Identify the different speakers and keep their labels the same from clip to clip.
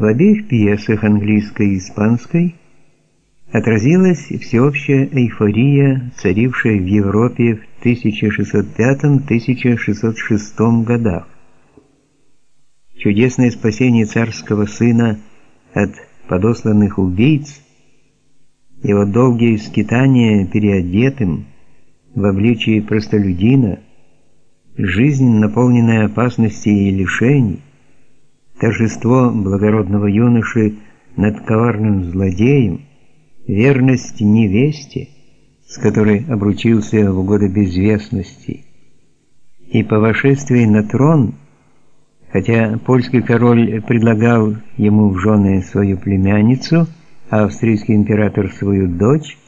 Speaker 1: В обеих пьесах английской и испанской отразилась всеобщая эйфория, царившая в Европе в 1605-1606 годах. Чудесное спасение царского сына от подосланных убийц, его долгие скитания переодетым в обличии простолюдина, жизнь, наполненная опасностей и лишений, торжество благородного юноши над коварным злодеем, верность невесте, с которой обручился в годы безвестности, и по вошествии на трон, хотя польский король предлагал ему в жены свою племянницу, а австрийский император свою дочь,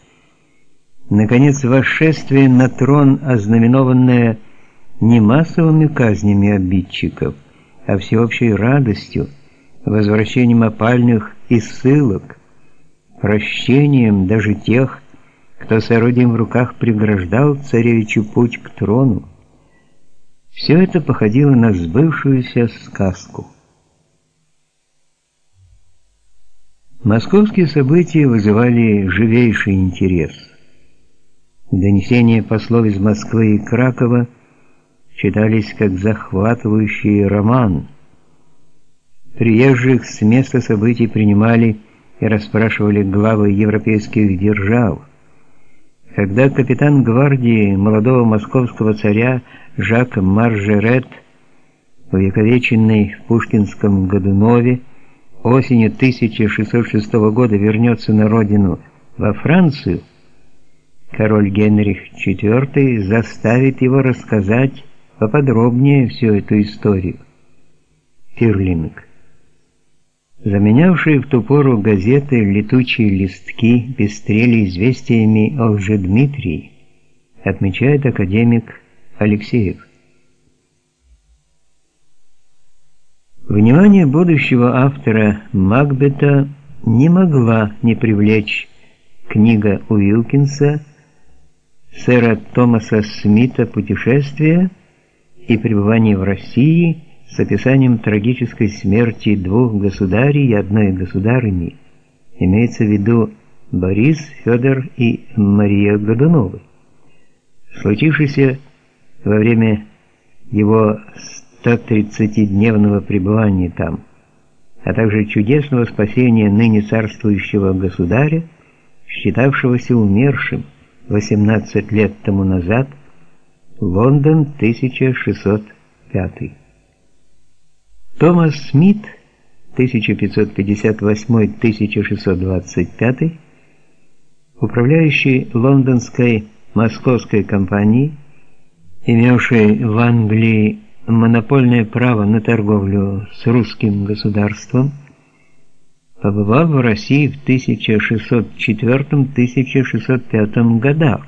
Speaker 1: наконец восшествие на трон, ознаменованное не массовыми казнями обидчиков, а всеобщей радостью, возвращением опальных и ссылок, прощением даже тех, кто с орудием в руках преграждал царевичу путь к трону. Все это походило на сбывшуюся сказку. Московские события вызывали живейший интерес. Донесения послов из Москвы и Кракова – читались как захватывающий роман. Приезжих с места событий принимали и расспрашивали главы европейских держав. Когда капитан гвардии молодого московского царя Жак Маржерет, увековеченный в Пушкинском Годунове, осенью 1606 года вернется на родину во Францию, король Генрих IV заставит его рассказать поподробнее всю эту историю. Фирлинг. Заменявшие в ту пору газеты летучие листки пестрели известиями о Лжедмитрии, отмечает академик Алексеев. Внимание будущего автора Макбета не могла не привлечь книга Уилкинса сэра Томаса Смита «Путешествие» и пребывание в России с описанием трагической смерти двух государей и одной государыни, имеется в виду Борис, Федор и Мария Годуновы, случившийся во время его 130-дневного пребывания там, а также чудесного спасения ныне царствующего государя, считавшегося умершим 18 лет тому назад – Лондон, 1605. Томас Смит, 1558-1625, управляющий лондонской московской компанией, имевший в Англии монопольное право на торговлю с русским государством, побывал в России в 1604-1605 годах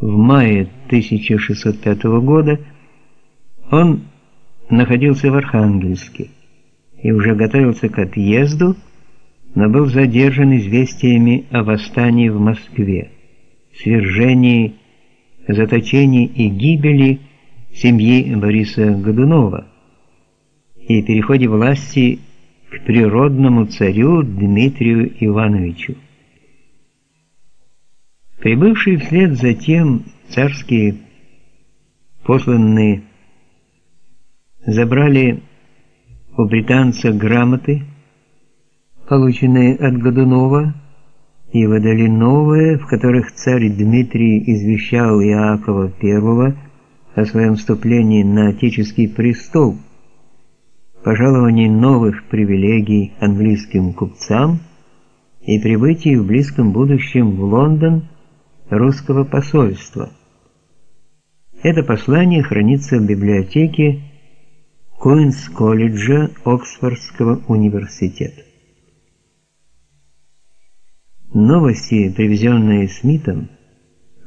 Speaker 1: в мае 1605 года он находился в Архангельске и уже готовился к отъезду, но был задержан известиями о восстании в Москве, свержении, заточении и гибели семьи Бориса Годунова и переходе власти к природному царю Дмитрию Ивановичу. Прибывшие вслед за тем царские посланные забрали у британца грамоты, полученные от Годунова, и выдали новые, в которых царь Дмитрий извещал Иакова I о своем вступлении на отеческий престол, пожаловании новых привилегий английским купцам и прибытии в близком будущем в Лондон русского посольства. Это послание хранится в библиотеке Куинс-колледжа Оксфордского университета. Новости, привезенные Смитом,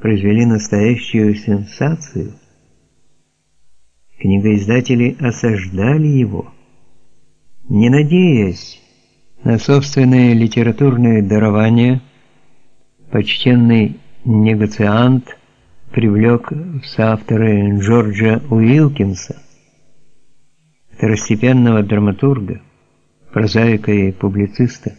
Speaker 1: произвели настоящую сенсацию. Книгоиздатели осаждали его, не надеясь на собственное литературное дарование, почтенный негациант привлек в соавторы Джорджа Уилкинса, второстепенного драматурга, прозаика и публициста.